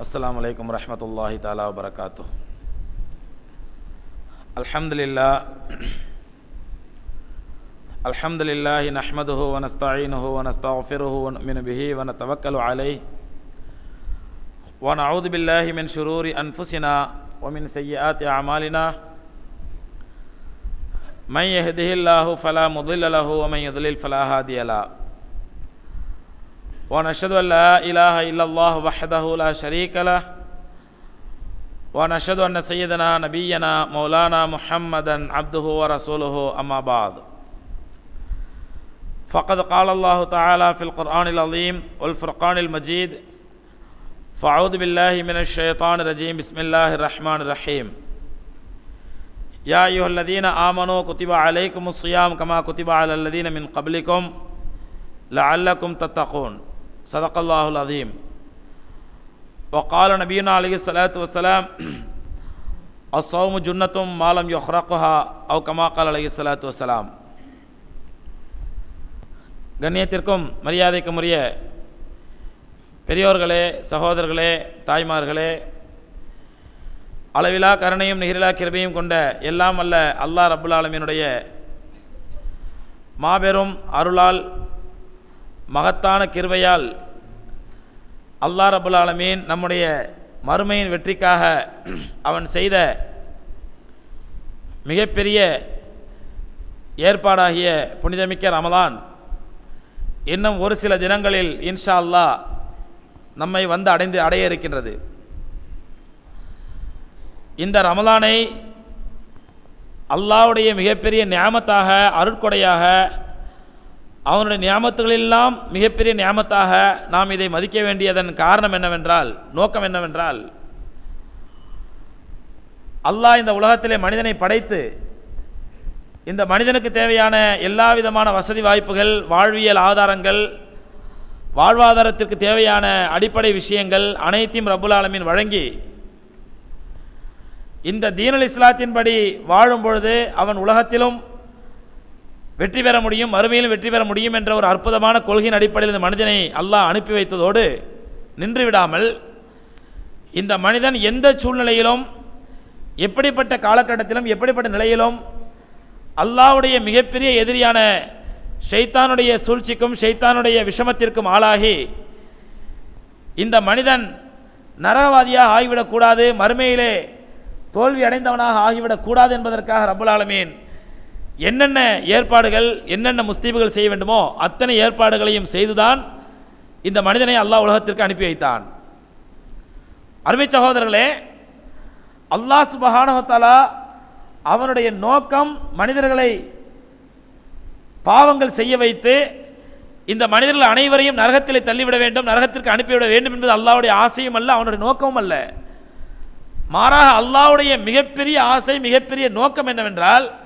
السلام عليكم ورحمة الله تعالى وبركاته. الحمد لله. الحمد لله نحمده ونستعينه ونستغفره ونؤمن به ونتوكل عليه. ونعوذ بالله من شرور أنفسنا ومن سيئات أعمالنا. من يهده الله فلا مضل له ومن يضلل فلا هادي له. ونشهد أن لا إله إلا الله وحده لا شريك له ونشهد أن سيدنا نبينا مولانا محمدا عبده ورسوله أما بعد. فقد قال الله تعالى في القرآن العظيم والفرقان المجيد فأعوذ بالله من الشيطان الرجيم بسم الله الرحمن الرحيم. يا أيها الذين آمنوا كتب عليكم الصيام كما كتب على الذين من قبلكم لعلكم تتقون. صدق الله العظيم وقال نبينا عليه الصلاة والسلام الصوم جنة ما لم يخرقها أو كما قال عليه الصلاة والسلام கண்ணியத்திற்கும் மரியாதைக்கும் உரிய பெரியோர்களே சகோதரர்களே தாய்மார்களே அளவிலா கருணையும் நிகரிலா கிருபையும் கொண்ட எல்லாம் அல்ல அல்லாஹ் ரபுல் ஆலமீனுடைய மாபெரும் அருளால் மகத்தான கிருவையால் அல்லாஹ் ரபுல் ஆலமீன் நம்முடைய மறுமையின் வெற்றிக்காக அவன் செய்த மிகப்பெரிய ஏற்பாடாகிய புனிதமிக்க ரமலான். இன்னும் ஒரு சில தினங்களில் இன்ஷா அல்லாஹ் நம்மை வந்து அடைந்து அடைய இருக்கின்றது. இந்த ரமலானை அல்லாவுடைய மிகப்பெரிய நியாமத்தாக அருட்கொடையாக அவனுடைய நியாமத்துகளெல்லாம் மிகப்பெரிய நியாமத்தாக நாம் இதை மதிக்க வேண்டியதன் காரணம் என்னவென்றால் நோக்கம் என்னவென்றால் அல்லாஹ் இந்த உலகத்திலே மனிதனை படைத்து இந்த மனிதனுக்கு தேவையான எல்லா விதமான வசதி வாய்ப்புகள் வாழ்வியல் ஆதாரங்கள் வாழ்வாதாரத்திற்கு தேவையான அடிப்படை விஷயங்கள் அனைத்தையும் ரபுல் ஆலமின் வழங்கி இந்த தீனல் இஸ்லாத்தின்படி வாழும் பொழுது அவன் உலகத்திலும் வெற்றி பெற முடியும் மறுமையிலும் வெற்றி பெற முடியும் என்ற ஒரு அற்புதமான கொள்கையின் அடிப்படையில் இந்த மனிதனை அல்லாஹ் அனுப்பி வைத்ததோடு நின்று விடாமல் இந்த மனிதன் எந்த சூழ்நிலையிலும் எப்படிப்பட்ட காலகட்டத்திலும் எப்படிப்பட்ட நிலையிலும் அல்லாவுடைய மிகப்பெரிய எதிரியான ஷைத்தானுடைய சூழ்ச்சிக்கும் ஷைத்தானுடைய விஷமத்திற்கும் ஆளாகி இந்த மனிதன் நரவாதியாக ஆகிவிடக்கூடாது மறுமையிலே தோல்வி அடைந்தவனாக ஆகிவிடக்கூடாது என்பதற்காக ரபுல் ஆலமீன் என்னென்ன ஏற்பாடுகள் என்னென்ன முஸ்தீபுகள் செய்ய வேண்டுமோ அத்தனை ஏற்பாடுகளையும் செய்துதான் இந்த மனிதனை அல்லாஹ் உலகத்திற்கு அனுப்பி வைத்தான். அருமை சகோதரர்களே அல்லாஹ் சுபஹானஹத்தாலா அவனுடைய நோக்கம் மனிதர்களை பாவங்கள் செய்ய வைத்து இந்த மனிதர்கள் அனைவரையும் நரகத்தில் தள்ளிவிட வேண்டும் நரகத்திற்கு அனுப்பிவிட வேண்டும் என்பது அல்லாவுடைய ஆசையும் அல்ல அவனுடைய நோக்கமும் அல்ல. மாறாக அல்லாவுடைய மிகப்பெரிய ஆசை மிகப்பெரிய நோக்கம் என்னவென்றால்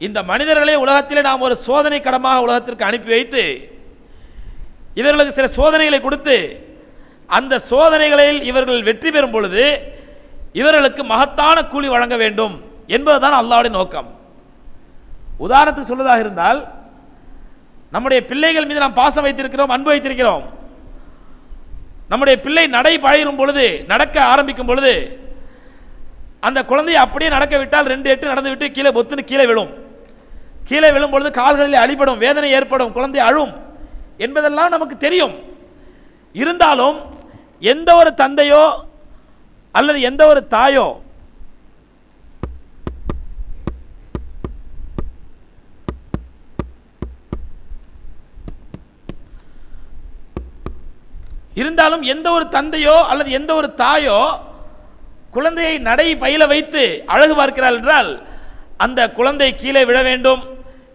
இந்த மனிதர்களை உலகத்திலே நாம் ஒரு சோதனை கடமாக உலகத்திற்கு அனுப்பி வைத்து இவர்களுக்கு சில சோதனைகளை கொடுத்து அந்த சோதனைகளில் இவர்கள் வெற்றி பெறும் பொழுது இவர்களுக்கு மகத்தான கூலி வழங்க வேண்டும் என்பதுதான் அல்லாவுடைய நோக்கம். உதாரணத்துக்கு சொல்வதாக இருந்தால் நம்முடைய பிள்ளைகள் மீது நாம் பாசம் வைத்திருக்கிறோம் அன்பு வைத்திருக்கிறோம். நம்முடைய பிள்ளை நடை பழகும் பொழுது நடக்க ஆரம்பிக்கும் பொழுது அந்த குழந்தையை அப்படியே நடக்க விட்டால் ரெண்டு எட்டு நடந்து விட்டு கீழே பொத்துன்னு கீழே விழும். கீழே விழும் பொழுது கால்களில் அடிபடும் வேதனை ஏற்படும் குழந்தை அழும் என்பதெல்லாம் நமக்கு தெரியும். இருந்தாலும் எந்த ஒரு தந்தையோ அல்லது எந்த ஒரு தாயோ இருந்தாலும் எந்த ஒரு தந்தையோ அல்லது எந்த ஒரு தாயோ குழந்தையை நடை பயில வைத்து அழகு பார்க்கிறாள் என்றால் அந்த குழந்தை கீழே விழ வேண்டும்.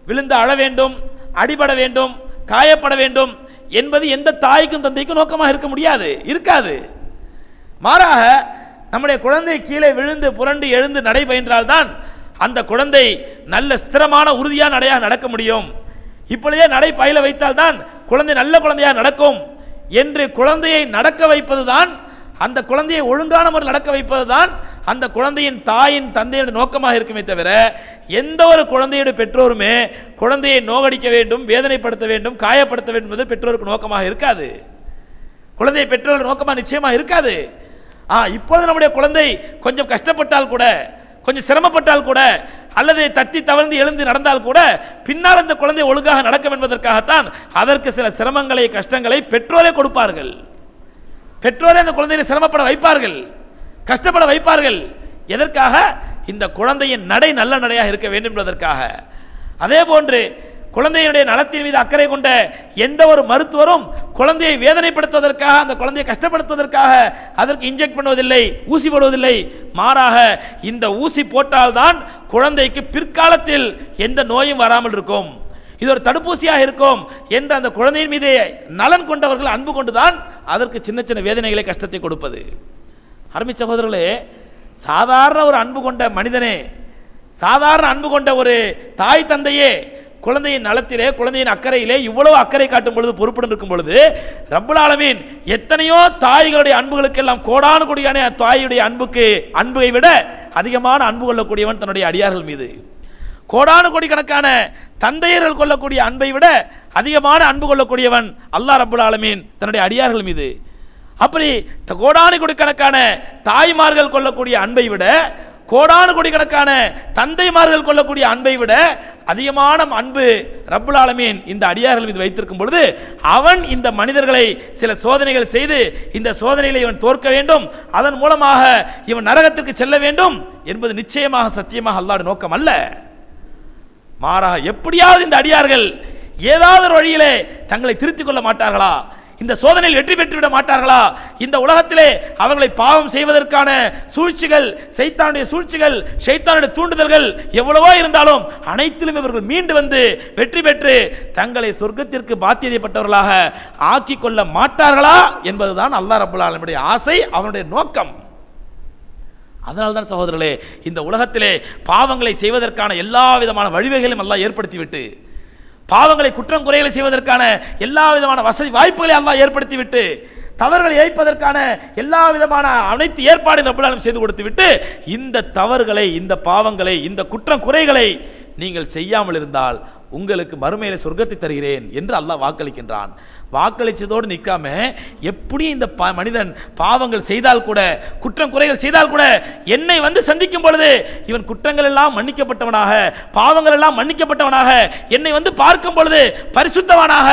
விழுந்து அழ வேண்டும் அடிபட வேண்டும் காயப்பட வேண்டும் என்பது எந்த தாய்க்கும் தந்தைக்கும் நோக்கமாக இருக்க முடியாது இருக்காது. மாறாக நம்முடைய குழந்தை கீழே விழுந்து புரண்டு எழுந்து நடை பயின்றால்தான் அந்த குழந்தை நல்ல ஸ்திரமான உறுதியான நடையாக நடக்க முடியும். இப்பொழுதே நடை பயில வைத்தால்தான் குழந்தை நல்ல குழந்தையாக நடக்கும் என்று குழந்தையை நடக்க வைப்பதுதான் அந்த குழந்தையை ஒழுங்கான முறையில் நடக்க வைப்பதுதான் அந்த குழந்தையின் தாயின் தந்தையோட நோக்கமாக இருக்குமே தவிர எந்த ஒரு குழந்தையோட பெற்றோருமே குழந்தையை நோகடிக்க வேண்டும் வேதனைப்படுத்த வேண்டும் காயப்படுத்த வேண்டும் என்பது பெற்றோருக்கு நோக்கமாக இருக்காது. குழந்தையை பெற்றோர்கள் நோக்கமாக நிச்சயமாக இருக்காது. ஆ இப்பொழுது நம்முடைய குழந்தை கொஞ்சம் கஷ்டப்பட்டால் கூட கொஞ்சம் சிரமப்பட்டால் கூட அல்லது தத்தி தவழ்ந்து எழுந்து நடந்தால் கூட பின்னால் அந்த குழந்தை ஒழுங்காக நடக்கும் என்பதற்காகத்தான் அதற்கு சில சிரமங்களை கஷ்டங்களை பெற்றோரே கொடுப்பார்கள். பெற்றோரே அந்த குழந்தையை சிரமப்பட வைப்பார்கள் கஷ்டப்பட வைப்பார்கள். எதற்காக? இந்த குழந்தையின் நடை நல்ல நடையாக இருக்க வேண்டும் என்பதற்காக. அதே போன்று குழந்தையினுடைய நலத்தின் மீது அக்கறை கொண்ட எந்த ஒரு மருத்துவரும் குழந்தையை வேதனைப்படுத்துவதற்காக அந்த குழந்தையை கஷ்டப்படுத்துவதற்காக அதற்கு இன்ஜெக்ட் பண்ணுவதில்லை ஊசி போடுவதில்லை. மாறாக இந்த ஊசி போட்டால்தான் குழந்தைக்கு பிற்காலத்தில் எந்த நோயும் வராமல் இருக்கும். இது ஒரு தடுப்பூசியாக இருக்கும் என்று அந்த குழந்தையின் மீது நலன் கொண்டவர்கள் அன்பு கொண்டுதான் அதற்கு சின்ன சின்ன வேதனைகளை கஷ்டத்தை கொடுப்பது. அருமை சகோதரர்களே சாதாரண ஒரு அன்பு கொண்ட மனிதனே சாதாரண அன்பு கொண்ட ஒரு தாய் தந்தையே குழந்தையின் நலத்திலே குழந்தையின் அக்கறையிலே இவ்வளவு அக்கறை காட்டும் பொழுது பொறுப்புடன் இருக்கும் பொழுது ரப்புலாலமீன் எத்தனையோ தாய்களுடைய அன்புகளுக்கெல்லாம் கோடானு கொடியான தாயுடைய அன்புக்கு அன்பை விட அதிகமான அன்பு கொள்ளக்கூடியவன் தன்னுடைய அடியார்கள் மீது. கோடானு கோடிக்கணக்கான தந்தையர்கள் கொள்ளக்கூடிய அன்பை விட அதிகமான அன்பு கொள்ளக்கூடியவன் அல்லாஹ் ரபுல் ஆலமீன் தன்னுடைய அடியார்கள் மீது. அப்படி த- கோடானு கோடிக்கணக்கான தாய்மார்கள் கொள்ளக்கூடிய அன்பை விட கோடானு கோடிக்கணக்கான தந்தைமார்கள் கொள்ளக்கூடிய அன்பை விட அதிகமான அன்பு ரப்புல் ஆலமீன் இந்த அடியார்கள் மீது வைத்திருக்கும் பொழுது அவன் இந்த மனிதர்களை சில சோதனைகள் செய்து இந்த சோதனைகளை இவன் தோற்க வேண்டும் அதன் மூலமாக இவன் நரகத்திற்கு செல்ல வேண்டும் என்பது நிச்சயமாக சத்தியமாக அல்லாட நோக்கம் அல்ல. மாறாக எப்படியாவது இந்த அடியார்கள் ஏதாவது ஒரு வழியிலே தங்களை திருத்திக் கொள்ள மாட்டார்களா? இந்த சோதனையில் வெற்றி பெற்றுவிட மாட்டார்களா? இந்த உலகத்திலே அவர்களை பாவம் செய்வதற்கான சூழ்ச்சிகள் சைத்தானுடைய சூழ்ச்சிகள் சைத்தானுடைய தூண்டுதல்கள் எவ்வளவோ இருந்தாலும் அனைத்திலும் இவர்கள் மீண்டு வந்து வெற்றி பெற்று தங்களை சொர்க்கத்திற்கு பாத்தியதைப்பட்டவர்களாக ஆக்கிக் கொள்ள மாட்டார்களா என்பதுதான் அல்லாஹ் ரபுல்லாலுடைய ஆசை அவனுடைய நோக்கம். அதனால்தான் சகோதரர்களே இந்த உலகத்திலே பாவங்களை செய்வதற்கான எல்லா விதமான வழிவகைகளையும் எல்லாம் ஏற்படுத்திவிட்டு பாவங்களை குற்றம் குறைகளை செய்வதற்கான எல்லா விதமான வசதி வாய்ப்புகளை அல்லா ஏற்படுத்திவிட்டு தவறுகளை இழைப்பதற்கான எல்லா விதமான அனைத்து ஏற்பாடு ரப்பலாலும் செய்து கொடுத்து விட்டு இந்த தவறுகளை இந்த பாவங்களை இந்த குற்றம் குறைகளை நீங்கள் செய்யாமல் இருந்தால் உங்களுக்கு மறுமையில சொர்க்கத்தை தருகிறேன் என்று அல்லாஹ் வாக்களிக்கின்றான். வாக்களிச்சதோடு நிற்காம எப்படி இந்த பா- மனிதன் பாவங்கள் செய்தால் கூட குற்றம் குறைகள் செய்தால் கூட என்னை வந்து சந்திக்கும் பொழுது இவன் குற்றங்கள் எல்லாம் மன்னிக்கப்பட்டவனாக பாவங்கள் எல்லாம் மன்னிக்கப்பட்டவனாக என்னை வந்து பார்க்கும் பொழுது பரிசுத்தவனாக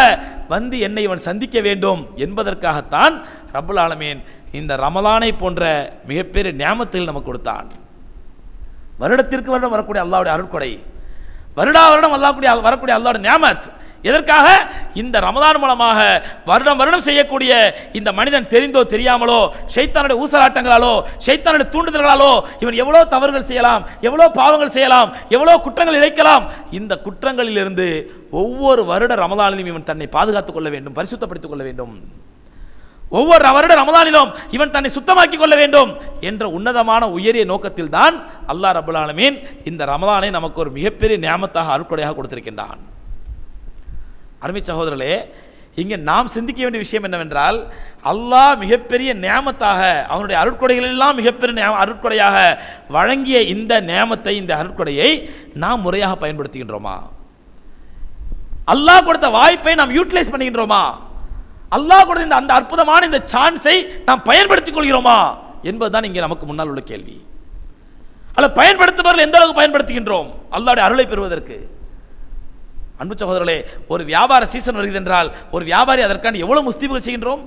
வந்து என்னை இவன் சந்திக்க வேண்டும் என்பதற்காகத்தான் ரபுல் ஆலமீன் இந்த ரமலானை போன்ற மிகப்பெரிய நியமத்தில் நமக்கு கொடுத்தான். வருடத்திற்கு வருடம் வரக்கூடிய அல்லாவுடைய அருட்கொடை. வருடா வருடம் அல்லாக்கூடிய வரக்கூடிய அல்லாவுடைய நியமத் எதற்காக? இந்த ரமதான் மூலமாக வருடம் வருடம் செய்யக்கூடிய இந்த மனிதன் தெரிந்தோ தெரியாமலோ ஷைத்தானுடைய ஊசலாட்டங்களாலோ ஷைத்தானுடைய தூண்டுதல்களாலோ இவன் எவ்வளோ தவறுகள் செய்யலாம் எவ்வளோ பாவங்கள் செய்யலாம் எவ்வளோ குற்றங்கள் இழைக்கலாம் இந்த குற்றங்களிலிருந்து ஒவ்வொரு வருட ரமதானிலும் இவன் தன்னை பாதுகாத்துக் கொள்ள வேண்டும் பரிசுத்தப்படுத்திக் கொள்ள வேண்டும். ஒவ்வொரு வருட ரமதானிலும் இவன் தன்னை சுத்தமாக்கிக் கொள்ள வேண்டும் என்ற உன்னதமான உயரிய நோக்கத்தில் தான் அல்லாஹ் ரபுல் இந்த ரமதானை நமக்கு ஒரு மிகப்பெரிய நியமத்தாக அருட்கொடையாக கொடுத்திருக்கின்றான். அருமை சகோதரர்களே இங்கே நாம் சிந்திக்க வேண்டிய விஷயம் என்னவென்றால் அல்லாஹ் மிகப்பெரிய நியமத்தாக அவனுடைய அருட்கொடைகளெல்லாம் மிகப்பெரிய நியா- அருட்கொடையாக வழங்கிய இந்த நியமத்தை இந்த அருட்கொடையை நாம் முறையாக பயன்படுத்துகின்றோமா? அல்லாஹ் கொடுத்த வாய்ப்பை நாம் யூட்டிலைஸ் பண்ணுகின்றோமா? அல்லாஹ் கொடுத்த இந்த அந்த அற்புதமான இந்த சான்ஸை நாம் பயன்படுத்திக் கொள்கிறோமா? என்பதுதான் இங்கே நமக்கு முன்னால் உள்ள கேள்வி. அல்ல பயன்படுத்துபவர்கள் எந்த அளவுக்கு பயன்படுத்துகின்றோம்? அல்லாவுடைய அருளை பெறுவதற்கு. அன்பு சகோதரர்களே ஒரு வியாபார சீசன் வருகிறது என்றால் ஒரு வியாபாரி அதற்கான எவ்வளவு முஸ்தீபுகள் செய்கின்றோம்?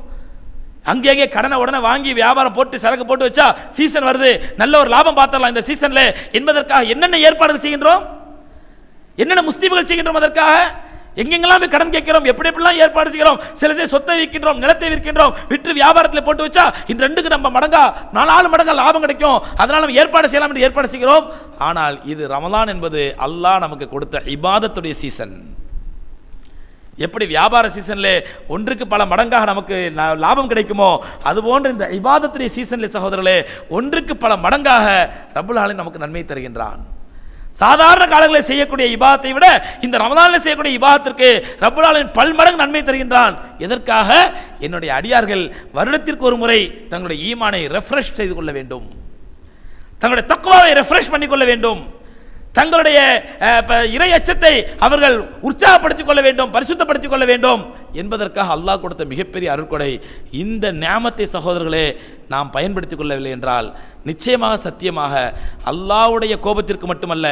அங்கேயே கடனை உடனே வாங்கி வியாபாரம் போட்டு சரக்கு போட்டு வச்சா சீசன் வருது. நல்ல ஒரு லாபம் பார்த்தரலாம் இந்த சீசன்ல என்பதற்காக என்னென்ன ஏற்பாடுகள் செய்கின்றோம்? என்னென்ன முஸ்தீபுகள் செய்கின்றோம் அதற்காக? எங்கெங்கெல்லாம் போய் கடன் கேட்கிறோம் எப்படி எப்படிலாம் ஏற்பாடு செய்கிறோம் சில சில சொத்தை விற்கின்றோம் நிலத்தை விற்கின்றோம் விற்று வியாபாரத்தில் போட்டு வச்சா இந்த ரெண்டுக்கு நம்ம மடங்கா நாலு மடங்கா லாபம் கிடைக்கும். அதனால நம்ம ஏற்பாடு செய்யலாம் என்று ஏற்பாடு செய்கிறோம். ஆனால் இது ரமலான் என்பது அல்லாஹ் நமக்கு கொடுத்த இபாதத்துடைய சீசன் எப்படி வியாபார சீசனில் ஒன்றுக்கு பல மடங்காக நமக்கு லாபம் கிடைக்குமோ அதுபோன்று இந்த இபாதத்துடைய சீசனில் சகோதரர்களே ஒன்றுக்கு பல மடங்காக ரபுல் ஆலை நமக்கு நன்மை தருகின்றான். சாதாரண காலங்களில் செய்யக்கூடிய இபாதத்தை விட இந்த ரமதானில் செய்யக்கூடிய இபாதத்திற்கு ரப்புல் பல்மடங்கு நன்மை தருகின்றான். எதற்காக? என்னுடைய அடியார்கள் வருடத்திற்கு ஒரு முறை தங்களுடைய ஈமானை ரெஃப்ரெஷ் செய்து கொள்ள வேண்டும். தங்களுடைய தக்குவாவை ரெஃப்ரெஷ் பண்ணிக்கொள்ள வேண்டும். தங்களுடைய இறை அச்சத்தை அவர்கள் உற்சாகப்படுத்திக் கொள்ள வேண்டும் பரிசுத்தப்படுத்திக் கொள்ள வேண்டும் என்பதற்காக அல்லாஹ் கொடுத்த மிகப்பெரிய அருட்கொடை இந்த ஞாமத்தை சகோதரர்களே நாம் பயன்படுத்திக் கொள்ளவில்லை என்றால் நிச்சயமாக சத்தியமாக அல்லாஹ்வுடைய கோபத்திற்கு மட்டுமல்ல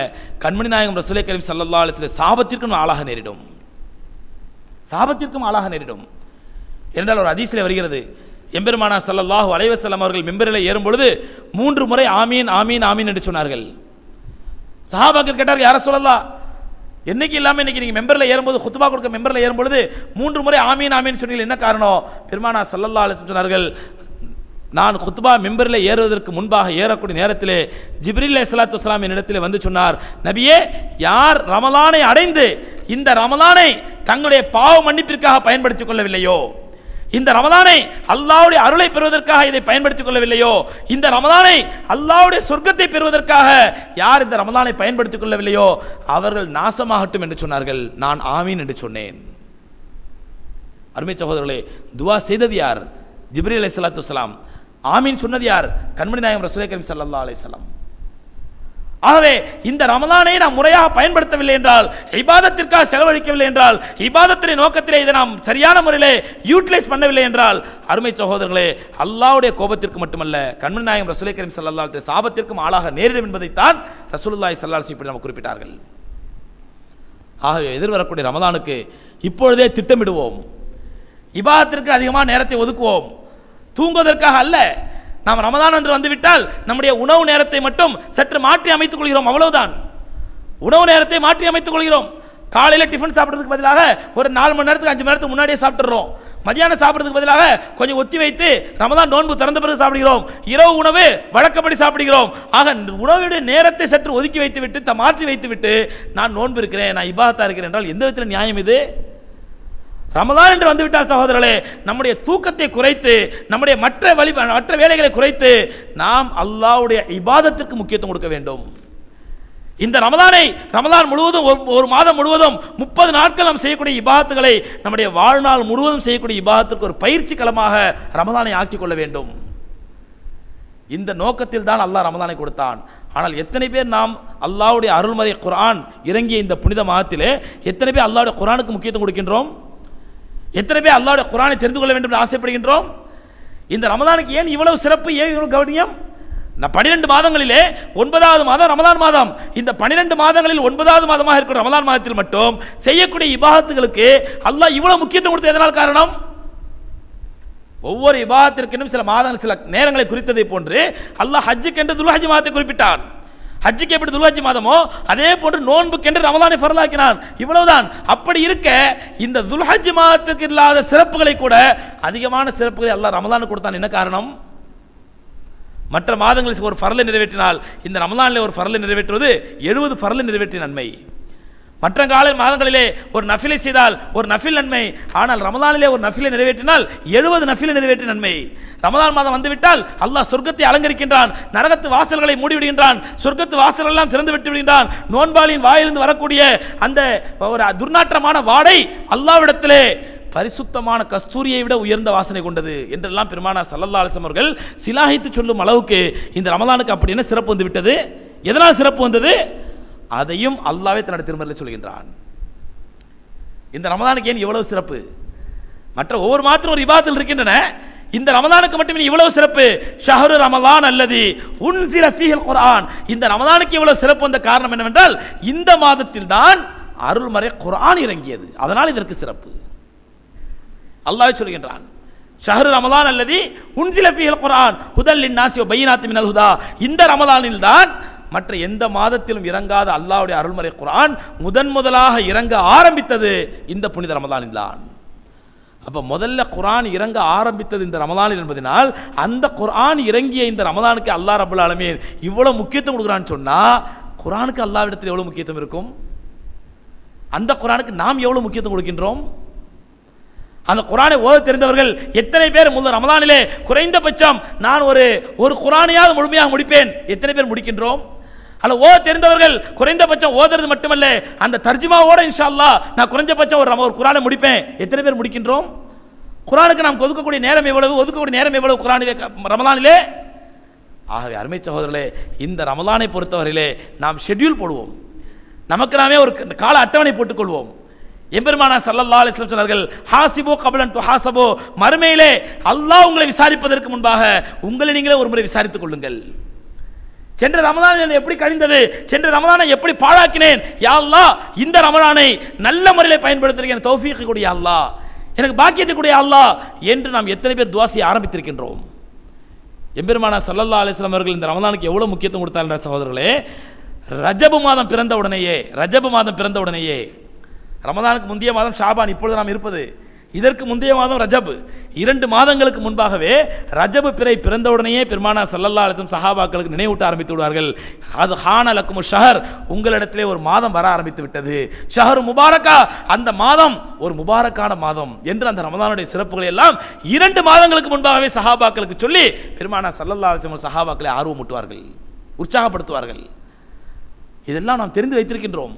கண்மணி நாயகம் ரசூலை கரீம் சல்லா அலைஹி சாபத்திற்கும் ஆளாக நேரிடும். சாபத்திற்கும் ஆளாக நேரிடும். என்றால் ஒரு அதிசயில் வருகிறது எம்பெருமானா ஸல்லல்லாஹு அலைவசல்லம் அவர்கள் மெம்பரில் ஏறும் பொழுது மூன்று முறை ஆமீன் ஆமீன் ஆமீன் என்று சொன்னார்கள். சஹாபாக்கள் கேட்டார் யார சொல்லலாம் என்னைக்கு இல்லாமல் இன்றைக்கி நீங்கள் மெம்பரில் ஏறும்போது குத்துபா கொடுக்க மெம்பரில் ஏறும்பொழுது மூன்று முறை ஆமீன் ஆமீன் சொன்னீங்க என்ன காரணம்? பெருமானா சல்லல்லா அலைஹி சொன்னார்கள் நான் குத்துபா மெம்பரில் ஏறுவதற்கு முன்பாக ஏறக்கூடிய நேரத்தில் ஜிப்ரில் சலாத்து வஸ்ஸலாம் என்னிடத்தில் வந்து சொன்னார் நபியே யார் ரமலானை அடைந்து இந்த ரமலானை தங்களுடைய பாவ மன்னிப்பிற்காக பயன்படுத்திக் கொள்ளவில்லையோ? இந்த ரமதானை அல்லாவுடைய அருளை பெறுவதற்காக இதை பயன்படுத்திக் கொள்ளவில்லையோ? இந்த ரமதானை அல்லாவுடைய சொர்க்கத்தை பெறுவதற்காக யார் இந்த ரமதானை பயன்படுத்திக் கொள்ளவில்லையோ? அவர்கள் நாசமாகட்டும் என்று சொன்னார்கள். நான் ஆமீன் என்று சொன்னேன். அருமை சகோதரர்களே துவா செய்தது யார்? ஜிப்ரி அலை சலாத்து வலாம் ஆமீன் சொன்னது யார்? கண்மணி நாயகம் ரசூலை கரீம் சல்லா அலைஹிஸ்ஸலாம் ஆகவே இந்த ரமதானை நாம் முறையாக பயன்படுத்தவில்லை என்றால் இபாதத்திற்காக செலவழிக்கவில்லை என்றால் இபாதத்திலே நோக்கத்திலே இதை நாம் சரியான முறையிலே யூட்டிலைஸ் பண்ணவில்லை என்றால் அருமை சகோதரர்களே அல்லாவுடைய கோபத்திற்கு மட்டுமல்ல கண்மன் நாயகம் ரசூலை கரீம் சல்லாஹ் சாபத்திற்கும் ஆளாக நேரிடும் என்பதைத்தான் ரசூலுல்லாய் சல்லாஹ் இப்படி நம்ம குறிப்பிட்டார்கள். ஆகவே எதிர்வரக்கூடிய ரமதானுக்கு இப்பொழுதே திட்டமிடுவோம். இபாதத்திற்கு அதிகமாக நேரத்தை ஒதுக்குவோம். தூங்குவதற்காக அல்ல நாம் ரமதான் என்று வந்துவிட்டால் நம்முடைய உணவு நேரத்தை மட்டும் சற்று மாற்றி அமைத்துக் கொள்கிறோம் அவ்வளவுதான். உணவு நேரத்தை மாற்றி அமைத்துக் கொள்கிறோம். காலையில் டிஃபன் சாப்பிட்றதுக்கு பதிலாக ஒரு நாலு மணி நேரத்துக்கு அஞ்சு மணி நேரத்துக்கு முன்னாடியே சாப்பிட்றோம் மதியானம் சாப்பிட்றதுக்கு பதிலாக கொஞ்சம் ஒத்தி வைத்து ரமதான் நோன்பு திறந்த பிறகு சாப்பிடுகிறோம். இரவு உணவு வழக்கப்படி சாப்பிடுகிறோம். ஆக உணவுடைய நேரத்தை சற்று ஒதுக்கி வைத்து விட்டு மாற்றி வைத்து விட்டு நான் நோன்பு இருக்கிறேன் நான் இபாதத்தா இருக்கிறேன் என்றால் எந்த விதத்தில் நியாயம் இது? ரமதான் என்று வந்துவிட்டால் சகோதரர்களே நம்முடைய தூக்கத்தை குறைத்து நம்முடைய மற்ற வழி மற்ற வேலைகளை குறைத்து நாம் அல்லாவுடைய இபாதத்திற்கு முக்கியத்துவம் கொடுக்க வேண்டும். இந்த ரமதானை ரமதான் முழுவதும் ஒரு- ஒரு மாதம் முழுவதும் முப்பது நாட்கள் நாம் செய்யக்கூடிய இபாதத்துகளை நம்முடைய வாழ்நாள் முழுவதும் செய்யக்கூடிய இபாதத்திற்கு ஒரு பயிற்சி களமாக ரமதானை ஆக்கிக் கொள்ள வேண்டும். இந்த நோக்கத்தில் தான் அல்லாஹ் ரமதானை கொடுத்தான். ஆனால் எத்தனை பேர் நாம் அல்லாஹ்வுடைய அருள்மறை குரான் இறங்கிய இந்த புனித மாதத்திலே எத்தனை பேர் அல்லாவுடைய குரானுக்கு முக்கியத்துவம் கொடுக்கின்றோம்? எத்தனை பேர் அல்லாவுடைய குரானை தெரிந்து கொள்ள வேண்டும் என்று ஆசைப்படுகின்றோம்? இந்த ரமதானுக்கு ஏன் இவ்வளவு சிறப்பு ஏன் இவ்வளவு கவனியம்? நான் பன்னிரெண்டு மாதங்களிலே ஒன்பதாவது மாதம் ரமலான் மாதம். இந்த பன்னிரெண்டு மாதங்களில் ஒன்பதாவது மாதமாக இருக்கிற ரமலான் மாதத்தில் மட்டும் செய்யக்கூடிய இபாதத்துகளுக்கு அல்லாஹ் இவ்வளவு முக்கியத்துவம் கொடுத்த எதனால் காரணம்? ஒவ்வொரு இபாதத்திற்கெனும் சில மாதங்கள் சில நேரங்களை குறித்ததை போன்று அல்லாஹ் ஹஜ்ஜுக்கு என்று துல்ஹஜ் மாதத்தை குறிப்பிட்டான். ஹஜ்ஜுக்கு எப்படி துல்வாஜி மாதமோ அதே போன்று நோன்புக்கென்று ரமலானை ஃபரலாக்கினான். இவ்வளவுதான். அப்படி இருக்க இந்த துல்ஹஜ் மாதத்துக்கு இல்லாத சிறப்புகளை கூட அதிகமான சிறப்புகளை எல்லாம் ரமலானுக்கு கொடுத்தான். என்ன காரணம்? மற்ற மாதங்களில் ஒரு ஃபரலை நிறைவேற்றினால் இந்த ரமலானில் ஒரு ஃபரலை நிறைவேற்றுவது எழுபது ஃபரலை நிறைவேற்றிய நன்மை. மற்ற கால மாதங்களிலே ஒரு நஃபிலை செய்தால் ஒரு நஃபில் நன்மை. ஆனால் ரமலானிலே ஒரு நஃபிலை நிறைவேற்றினால் எழுபது நஃபிலை நிறைவேற்றிய நன்மை. ரமதான் மாதம் வந்துவிட்டால் அல்லாஹ் சொர்க்கத்தை அலங்கரிக்கின்றான் நரகத்து வாசல்களை மூடிவிடுகின்றான் சொர்க்கத்து வாசல்கள் எல்லாம் திறந்து விட்டு விடுகின்றான் நோன்பாளின் வாயிலிருந்து வரக்கூடிய அந்த ஒரு துர்நாற்றமான வாடை அல்லாவிடத்திலே பரிசுத்தமான கஸ்தூரியை விட உயர்ந்த வாசனை கொண்டது என்றெல்லாம் பெருமானா சல்லல்லா அலிசம் அவர்கள் சிலாகித்து சொல்லும் அளவுக்கு இந்த ரமலானுக்கு அப்படி என்ன சிறப்பு வந்து விட்டது? எதனால் சிறப்பு வந்தது? அதையும் அல்லாவே தன்னுடைய திருமறையில் சொல்கின்றான். இந்த ரமதானுக்கு ஏன் இவ்வளவு சிறப்பு? மற்ற ஒவ்வொரு மாத்திரம் ஒரு விவாதத்தில் இருக்கின்றன. இந்த ரமதானுக்கு மட்டுமே இவ்வளவு சிறப்பு. ஷஹரு ரமலான் அல்லது உன்சில ஃபீஹல் குர்ஆன் இந்த ரமதானுக்கு இவ்வளவு சிறப்பு வந்த காரணம் என்னவென்றால் இந்த மாதத்தில் தான் அருள்மறை குர்ஆன் இறங்கியது. அதனால் இதற்கு சிறப்பு. அல்லாஹ் சொல்கின்றான் ஷஹரு ரமலான் அல்லது உன்சில ஃபீஹல் குர்ஆன் ஹுதல் லின்னாசி வ மினல் ஹுதா. இந்த ரமலானில் தான் மற்ற எந்த மாதத்திலும் இறங்காத அல்லாவுடைய அருள்மறை குரான் முதன் முதலாக இறங்க ஆரம்பித்தது இந்த புனித ரமதானில் தான் அப்போ முதல்ல குரான் இறங்க ஆரம்பித்தது இந்த ரமதானில் என்பதனால் அந்த குர்ஆன் இறங்கிய இந்த ரமதானுக்கு அல்லாஹ் ரபுல் ஆலமே இவ்வளோ முக்கியத்துவம் கொடுக்குறான்னு சொன்னால் குரானுக்கு அல்லாவிடத்தில் எவ்வளோ முக்கியத்துவம் இருக்கும்? அந்த குரானுக்கு நாம் எவ்வளோ முக்கியத்துவம் கொடுக்கின்றோம்? அந்த குரானை ஓத தெரிந்தவர்கள் எத்தனை பேர் முதல் ரமதானிலே குறைந்தபட்சம் நான் ஒரு ஒரு குரானையாவது முழுமையாக முடிப்பேன் எத்தனை பேர் முடிக்கின்றோம்? அல்ல ஓ தெரிந்தவர்கள் குறைந்தபட்சம் ஓதுறது மட்டுமல்ல அந்த தர்ஜிமாவோட இன்ஷா அல்லாஹ் நான் குறைஞ்சபட்சம் ஒரு ஒரு குரானை முடிப்பேன். எத்தனை பேர் முடிக்கின்றோம்? குரானுக்கு நாம் ஒதுக்கக்கூடிய நேரம் எவ்வளவு? ஒதுக்கக்கூடிய நேரம் எவ்வளவு குரானிலே ரமலானிலே? ஆகவே அருமை சகோதரர்களே இந்த ரமலானை பொறுத்தவரையிலே நாம் ஷெட்யூல் போடுவோம். நமக்கு நாமே ஒரு கால அட்டவணை போட்டுக்கொள்வோம். எம்பெருமானா சல்லல்லா அலிஸ்லம் சொன்னார்கள் ஹாசிபோ கபலன் துஹாசபோ. மறுமையிலே அல்லாஹ் உங்களை விசாரிப்பதற்கு முன்பாக உங்களை நீங்களே ஒரு முறை விசாரித்துக் கொள்ளுங்கள். சென்ற ரமதான் என்னை எப்படி கழிந்தது? சென்ற ரமதானை எப்படி பாழாக்கினேன்? யாழ்லா இந்த ரமதானை நல்ல முறையில் பயன்படுத்துகிறேன் எனக்கு கூடிய அல்லா. எனக்கு பாக்கியத்தை கூடிய அல்லா என்று நாம் எத்தனை பேர் துவாசியை ஆரம்பித்திருக்கின்றோம். எம்பெருமானா சல்லல்லா அலிஸ்லாம் அவர்கள் இந்த ரமதானுக்கு எவ்வளோ முக்கியத்துவம் கொடுத்தார்கள் சகோதரர்களே? ரஜபு மாதம் பிறந்த உடனேயே ரஜபு மாதம் பிறந்த உடனேயே ரமதானுக்கு முந்தைய மாதம் ஷாபான் இப்பொழுது நாம் இருப்பது இதற்கு முந்தைய மாதம் ரஜபு. இரண்டு மாதங்களுக்கு முன்பாகவே ரஜபு பிறை பிறந்தவுடனேயே பெருமானா சல்லல்லா அலிசம் சஹாபாக்களுக்கு நினைவூட்ட ஆரம்பித்து விடுவார்கள். அது ஹான லக்குமு ஷஹர். உங்களிடத்திலே ஒரு மாதம் வர ஆரம்பித்து விட்டது. ஷஹர் முபாரக்கா. அந்த மாதம் ஒரு முபாரக்கான மாதம் என்று அந்த ரமதானுடைய சிறப்புகளை எல்லாம் இரண்டு மாதங்களுக்கு முன்பாகவே சஹாபாக்களுக்கு சொல்லி பெருமானா சல்லல்லா அலிசம் சஹாபாக்களை ஆர்வமூட்டுவார்கள் உற்சாகப்படுத்துவார்கள். இதெல்லாம் நாம் தெரிந்து வைத்திருக்கின்றோம்.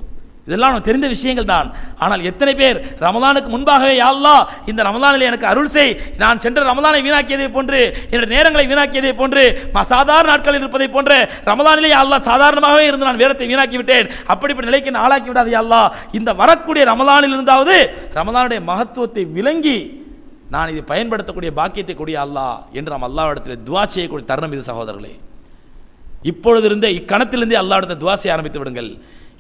இதெல்லாம் நாம் தெரிந்த விஷயங்கள் தான். ஆனால் எத்தனை பேர் ரமதானுக்கு முன்பாகவே யாழ்லா இந்த ரமதானில் எனக்கு அருள் செய். நான் சென்ற ரமதானை வீணாக்கியதை போன்று என்னுடைய நேரங்களை வீணாக்கியதை போன்று சாதாரண நாட்களில் இருப்பதை போன்று ரமதானிலே யாழ்லா சாதாரணமாகவே இருந்து நான் வேரத்தை வீணாக்கி விட்டேன் அப்படிப்பட்ட நிலைக்கு நான் ஆளாக்கி விடாது யாழ்லா இந்த வரக்கூடிய ரமதானில் இருந்தாவது ரமதானுடைய மகத்துவத்தை விளங்கி நான் இதை பயன்படுத்தக்கூடிய பாக்கியத்தை கூடிய அல்லா என்று நாம் அல்லாவிடத்தில் துவா செய்யக்கூடிய தருணம் இது சகோதரர்களே. இப்பொழுது இருந்தே இக்கணத்திலிருந்தே அல்லாவிடத்தை துவா செய்ய ஆரம்பித்து விடுங்கள்.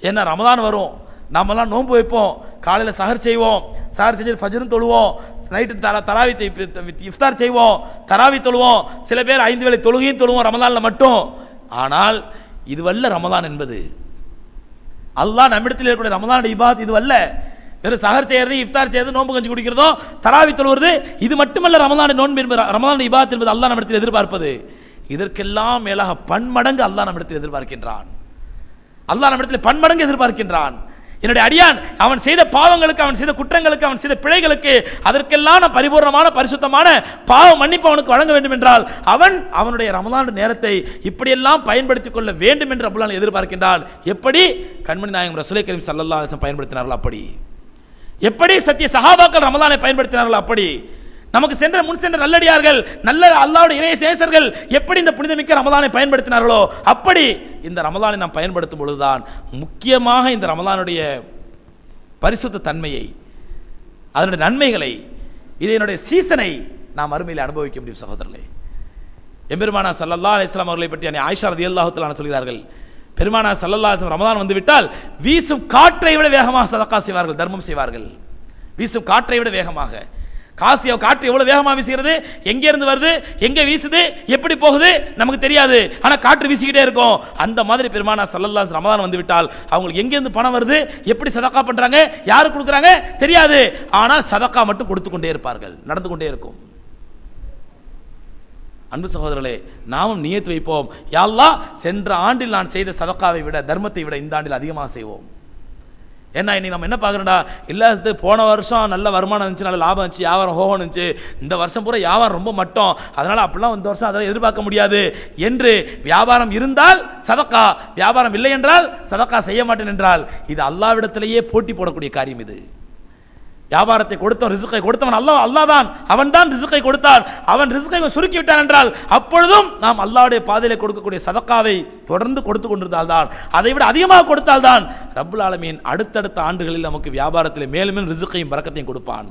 ஏன்னா ரமதான் வரும். நம்மலாம் நோன்பு வைப்போம். காலையில் சஹர் செய்வோம். சஹர் செஞ்சு ஃபஜரும் தொழுவோம். நைட்டு தர தராவி இஃப்தார் செய்வோம். தராவி தொழுவோம். சில பேர் ஐந்து வேளை தொழுகையும் தொழுவோம் ரமதானில் மட்டும். ஆனால் இதுவல்ல ரமதான் என்பது. அல்லாஹ் நம்மிடத்தில் இருக்கக்கூடிய ரமதான் இபாத் இதுவல்ல. வெறும் சஹர் செய்யறது இஃப்தார் செய்யறது நோன்பு கஞ்சி குடிக்கிறதோ தராவி தொழுவது இது மட்டுமல்ல ரமதான நோன்பு என்பது ரமதான இபாத் என்பது அல்லாஹ் நம்மிடத்தில் எதிர்பார்ப்பது. இதற்கெல்லாம் மேலாக பன்மடங்கு அல்லாஹ் நம்மிடத்தில் எதிர்பார்க்கின்றான். அல்லாஹ் நம்மிடத்தில் பன்மடங்கு எதிர்பார்க்கின்றான். என்னுடைய அடியான் அவன் செய்த பாவங்களுக்கு அவன் செய்த குற்றங்களுக்கு அவன் செய்த பிழைகளுக்கு அதற்கெல்லாம் நான் பரிபூர்ணமான பரிசுத்தமான பாவ மன்னிப்பு அவனுக்கு வழங்க வேண்டும் என்றால் அவன் அவனுடைய ரமலான் நேரத்தை இப்படியெல்லாம் பயன்படுத்திக் கொள்ள வேண்டும் என்று அபுல்லான் எதிர்பார்க்கின்றான். எப்படி? கண்மணி நாயகம் ரசுலை கரீம் சல்லா பயன்படுத்தினார்கள் அப்படி. எப்படி சத்திய சஹாபாக்கள் ரமலானை பயன்படுத்தினார்கள் அப்படி? நமக்கு சென்ற முன் சென்ற நல்லடியார்கள் நல்ல அல்லாவுடைய இறைய சேசர்கள் எப்படி இந்த புனிதமிக்க ரமலானை பயன்படுத்தினார்களோ அப்படி இந்த ரமலானை நாம் பயன்படுத்தும் பொழுதுதான் முக்கியமாக இந்த ரமலானுடைய பரிசுத்த தன்மையை அதனுடைய நன்மைகளை இதனுடைய சீசனை நாம் அருமையில் அனுபவிக்க முடியும் சகோதரர்களே. எம்பெருமானா சல்லல்லா அலிஸ்லாம் அவர்களை பற்றி அன்னை ஆயிஷா ரதி அல்லாஹுத்தலான சொல்கிறார்கள். பெருமானா சல்லல்லா அலிஸ்லாம் ரமதான் வந்துவிட்டால் வீசும் காற்றை விட வேகமாக சதக்கா செய்வார்கள் தர்மம் செய்வார்கள். வீசும் காற்றை விட வேகமாக. காசு காற்று எவ்வளவு வேகமாக வீசுகிறது? எங்க இருந்து வருது? எங்க வீசுது? எப்படி போகுது? நமக்கு தெரியாது. ஆனா காற்று வீசிக்கிட்டே இருக்கும். அந்த மாதிரி பெருமானா சல்லல்லா ரமதான் வந்து விட்டால் அவங்களுக்கு எங்க இருந்து பணம் வருது? எப்படி சதக்கா பண்றாங்க? யாருக்கு கொடுக்குறாங்க? தெரியாது. ஆனால் சதக்கா மட்டும் கொடுத்து கொண்டே இருப்பார்கள். நடந்து கொண்டே இருக்கும். அன்பு சகோதரர்களே நாமும் நியத்து வைப்போம். யாழ்லா சென்ற ஆண்டில் நான் செய்த சதக்காவை விட தர்மத்தை விட இந்த ஆண்டில் அதிகமாக செய்வோம். ஏன்னா இன்னைக்கு நம்ம என்ன பார்க்குறோம்டா? இல்லாதது போன வருஷம் நல்ல வருமானம் இருந்துச்சு நல்ல லாபம் இருந்துச்சு வியாபாரம் ஹோகம் இருந்துச்சு. இந்த வருஷம் பூரா வியாபாரம் ரொம்ப மட்டம். அதனால் அப்படிலாம் இந்த வருஷம் அதெல்லாம் எதிர்பார்க்க முடியாது. என்று வியாபாரம் இருந்தால் சதக்கா. வியாபாரம் இல்லை என்றால் சதக்கா செய்ய மாட்டேன் என்றால் இது அல்லாவிடத்திலேயே போட்டி போடக்கூடிய காரியம் இது. வியாபாரத்தை கொடுத்தவன் ரிசுக்கை கொடுத்தவன் அல்லா அல்லா தான் அவன் தான் ரிசுக்கை கொடுத்தான் அவன் ரிசுக்கை சுருக்கி விட்டான் என்றால் அப்பொழுதும் நாம் அல்லாவுடைய பாதையில் கொடுக்கக்கூடிய சதக்காவை தொடர்ந்து கொடுத்து கொண்டிருந்தால் தான் அதை விட அதிகமாக கொடுத்தால் தான் ரபுல் ஆலமியின் அடுத்தடுத்த ஆண்டுகளில் நமக்கு வியாபாரத்தில் மேலும் மேலும் ரிசுக்கையும் பறக்கத்தையும் கொடுப்பான்.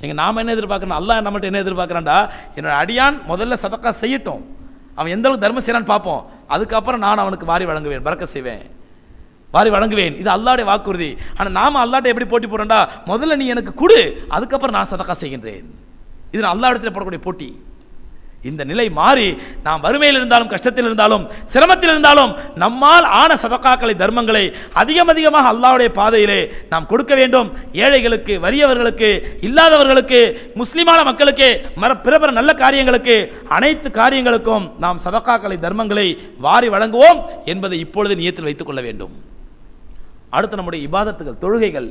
நீங்கள் நாம் என்ன எதிர்பார்க்கணும் அல்லா நம்மகிட்ட என்ன எதிர்பார்க்கறான்டா? என்னோட அடியான் முதல்ல சதக்கா செய்யட்டும். அவன் எந்த அளவுக்கு தர்மம் செய்கிறான்னு பார்ப்போம். அதுக்கப்புறம் நான் அவனுக்கு வாரி வழங்குவேன் பறக்க செய்வேன். வாரி வழங்குவேன். இது அல்லாடைய வாக்குறுதி. ஆனால் நாம் அல்லாட்ட எப்படி போட்டி போறோம்டா முதல்ல நீ எனக்கு கொடு அதுக்கப்புறம் நான் சதக்கா செய்கின்றேன். இது அல்லாஹ்விடத்தில் போடக்கூடிய போட்டி. இந்த நிலை மாறி நாம் வறுமையில் இருந்தாலும் கஷ்டத்தில் இருந்தாலும் சிரமத்தில் இருந்தாலும் நம்மால் ஆன சதக்காக்களை தர்மங்களை அதிகம் அதிகமாக அல்லாவுடைய பாதையிலே நாம் கொடுக்க வேண்டும். ஏழைகளுக்கு வறியவர்களுக்கு இல்லாதவர்களுக்கு முஸ்லிமான மக்களுக்கு மர பிற பிற நல்ல காரியங்களுக்கு அனைத்து காரியங்களுக்கும் நாம் சதக்காக்களை தர்மங்களை வாரி வழங்குவோம் என்பதை இப்பொழுது நியத்தில் வைத்துக் கொள்ள வேண்டும். அடுத்து நம்முடைய இபாதத்துகள் தொழுகைகள்.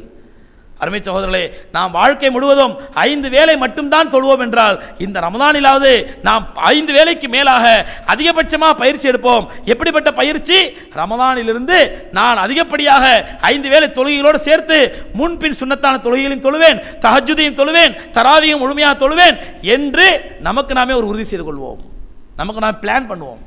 அருமை சகோதரர்களே நாம் வாழ்க்கை முழுவதும் ஐந்து வேலை மட்டும்தான் தொழுவோம் என்றால் இந்த ரமதானிலாவது நாம் ஐந்து வேலைக்கு மேலாக அதிகபட்சமாக பயிற்சி எடுப்போம். எப்படிப்பட்ட பயிற்சி? ரமதானிலிருந்து நான் அதிகப்படியாக ஐந்து வேலை தொழுகைகளோடு சேர்த்து முன்பின் சுன்னத்தான தொழுகைகளையும் தொழுவேன் தஹஜுதையும் தொழுவேன் தராவியும் முழுமையாக தொழுவேன் என்று நமக்கு நாமே ஒரு உறுதி செய்து கொள்வோம். நமக்கு நாம் பிளான் பண்ணுவோம்.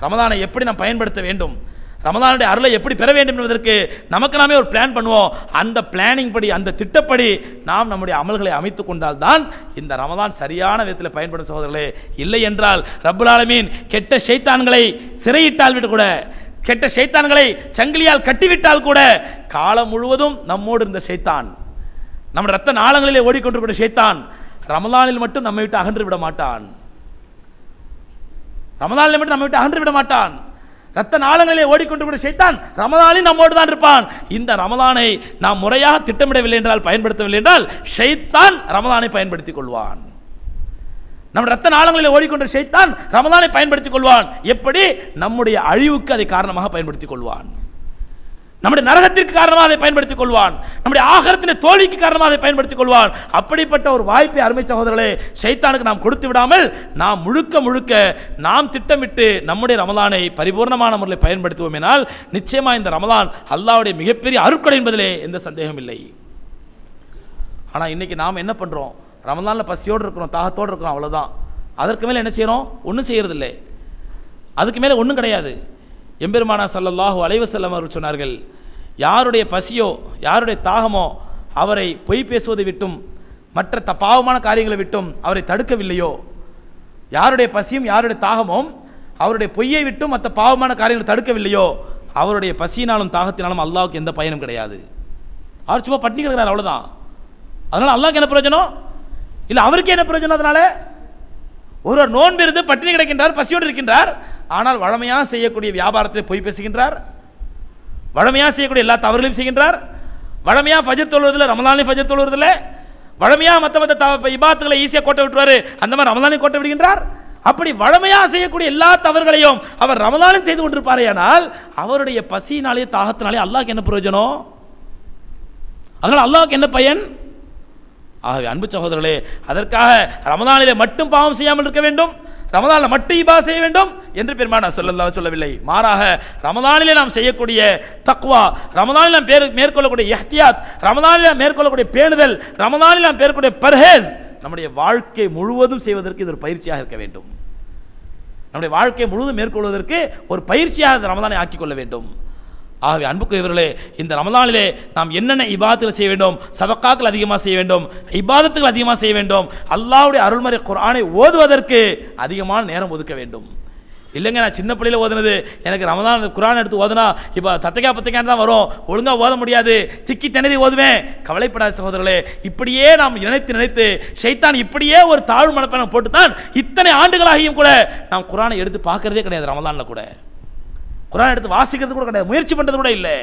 ரமதானை எப்படி நாம் பயன்படுத்த வேண்டும்? ரமதானுடைய அருளை எப்படி பெற வேண்டும் என்பதற்கு நமக்கு நாமே ஒரு பிளான் பண்ணுவோம். அந்த பிளானிங் படி அந்த திட்டப்படி நாம் நம்முடைய அமல்களை அமைத்து கொண்டால் தான் இந்த ரமதான் சரியான விதத்தில் பயன்படும் சகோதரர்களே. இல்லை என்றால் ரப்புலாலமீன் கெட்ட ஷைத்தான்களை சிறையிட்டால் விட்டு கூட கெட்ட ஷைத்தான்களை சங்கிலியால் கட்டிவிட்டால் கூட காலம் முழுவதும் நம்மோடு இருந்த சைத்தான் நம்ம ரத்த நாளங்களிலே ஓடிக்கொண்டிருக்கிற சைத்தான் ரமலானில் மட்டும் நம்மை விட்டு அகன்று விட மாட்டான். ரமதானில் மட்டும் நம்ம விட்டு அகன்று விட மாட்டான். ரத்த நாளங்களிலே ஓடிக்கொண்டு கூட செய்தான் ரமதானில் நம்மோடு தான் இருப்பான். இந்த ரமதானை நாம் முறையாக திட்டமிடவில்லை என்றால் பயன்படுத்தவில்லை என்றால் ஷைத்தான் ரமதானை பயன்படுத்திக் கொள்வான். நம்ம ரத்த நாளங்களில் ஓடிக்கொண்டு செய்தான் ரமதானை பயன்படுத்திக் கொள்வான். எப்படி? நம்முடைய அழிவுக்கு அதை காரணமாக பயன்படுத்திக் கொள்வான். நம்முடைய நரகத்திற்கு காரணமாக அதை பயன்படுத்திக் கொள்வான். நம்முடைய ஆகரத்தின் தோல்விக்கு காரணமாக அதை பயன்படுத்திக் கொள்வான். அப்படிப்பட்ட ஒரு வாய்ப்பை அருமை சகோதரர்களே ஷைத்தானுக்கு நாம் கொடுத்து விடாமல் நாம் முழுக்க முழுக்க நாம் திட்டமிட்டு நம்முடைய ரமலானை பரிபூர்ணமான முறையில் பயன்படுத்துவோம் எனால் நிச்சயமாக இந்த ரமலான் அல்லாவுடைய மிகப்பெரிய அருட்கொடை என்பதிலே எந்த சந்தேகம் இல்லை. ஆனால் இன்னைக்கு நாம் என்ன பண்ணுறோம் ரமலானில் பசியோடு இருக்கிறோம் தாகத்தோடு இருக்கிறோம் அவ்வளோதான் அதற்கு மேலே என்ன செய்கிறோம் ஒன்றும் செய்கிறதில்லை அதுக்கு மேலே ஒன்றும் கிடையாது. எம்பெருமானா சல்லல்லாஹு அலைவசல்லம் அவர்கள் சொன்னார்கள் யாருடைய பசியோ யாருடைய தாகமோ அவரை பொய் பேசுவதை விட்டும் மற்ற த பாவமான காரியங்களை விட்டும் அவரை தடுக்கவில்லையோ? யாருடைய பசியும் யாருடைய தாகமும் அவருடைய பொய்யை விட்டும் மற்ற பாவமான காரியங்களை தடுக்கவில்லையோ? அவருடைய பசியினாலும் தாகத்தினாலும் அல்லாவுக்கு எந்த பயனும் கிடையாது. அவர் சும்மா பட்டினி கிடக்கிறார் அவ்வளோதான் அதனால் அல்லாவுக்கு என்ன பிரயோஜனம்? இல்லை அவருக்கு என்ன பிரயோஜனம் அதனால? ஒருவர் நோன்பு இருந்து பட்டினி கிடக்கின்றார் பசியோடு இருக்கின்றார் ஆனால் வழமையாக செய்யக்கூடிய வியாபாரத்தை பொய் பேசுகின்றார். வழமையாக செய்யக்கூடிய எல்லா தவறுகளையும் செய்கின்றார். வழமையாக ஃபஜர் தொழுவதில் ரமலானி ஃபஜர் தொழுவதில் வழமையாக மற்ற மற்ற த இபாத்துகளை ஈஸியாக கோட்டை விட்டுருவார். அந்த மாதிரி ரமலானி கோட்டை விடுகின்றார். அப்படி வழமையாக செய்யக்கூடிய எல்லா தவறுகளையும் அவர் ரமலானும் செய்து கொண்டிருப்பாரேயானால் அவருடைய பசியினாலே தாகத்தினாலே அல்லாஹ்க்கு என்ன பிரயோஜனம்? அதனால் அல்லாஹ்க்கு என்ன பயன்? ஆகவே அன்பு சகோதரர்களே அதற்காக ரமதானிலே மட்டும் பாவம் செய்யாமல் இருக்க வேண்டும். ரமதானில் மட்டும் இபா செய்ய வேண்டும் என்று பெருமானா சொல்லல்லா சொல்லவில்லை. மாறாக ரமதானிலே நாம் செய்யக்கூடிய தக்வா ரமதானில் நாம் பேர் மேற்கொள்ளக்கூடிய எஹ்தியாத் ரமதானில் நாம் மேற்கொள்ளக்கூடிய பேணுதல் ரமதானில் நாம் பேர்க்கூடிய பர்ஹேஸ் நம்முடைய வாழ்க்கை முழுவதும் செய்வதற்கு இது ஒரு பயிற்சியாக இருக்க வேண்டும். நம்முடைய வாழ்க்கை முழுவதும் மேற்கொள்வதற்கு ஒரு பயிற்சியாக ரமதானை ஆக்கிக்கொள்ள வேண்டும். ஆகவே அன்புக்குரியவர்களே இந்த ரமதானிலே நாம் என்னென்ன இபாதத்துகள் செய்ய வேண்டும் சதக்காக்கள் அதிகமாக செய்ய வேண்டும் இபாதத்துகள் அதிகமாக செய்ய வேண்டும் அல்லாவுடைய அருள்மறை குரானை ஓதுவதற்கு அதிகமான நேரம் ஒதுக்க வேண்டும். இல்லைங்க நான் சின்ன பிள்ளையில் ஓதுனது எனக்கு ரமதான் குரான் எடுத்து ஓதுனா இப்போ தத்தைக்கா பத்தைக்கான்னு தான் வரும் ஒழுங்காக ஓத முடியாது திக்கி திணறி ஓதுவேன். கவலைப்படாத சகோதரர்களே இப்படியே நாம் நினைத்து நினைத்து ஷைத்தான் இப்படியே ஒரு தாழ்வு மனப்பெண்ணை போட்டு தான் இத்தனை ஆண்டுகளாகியும் கூட நாம் குரானை எடுத்து பார்க்கறதே கிடையாது ரமதானில் கூட. குரான் எடுத்து வாசிக்கிறது கூட கிடையாது. முயற்சி பண்ணுறது கூட இல்லை.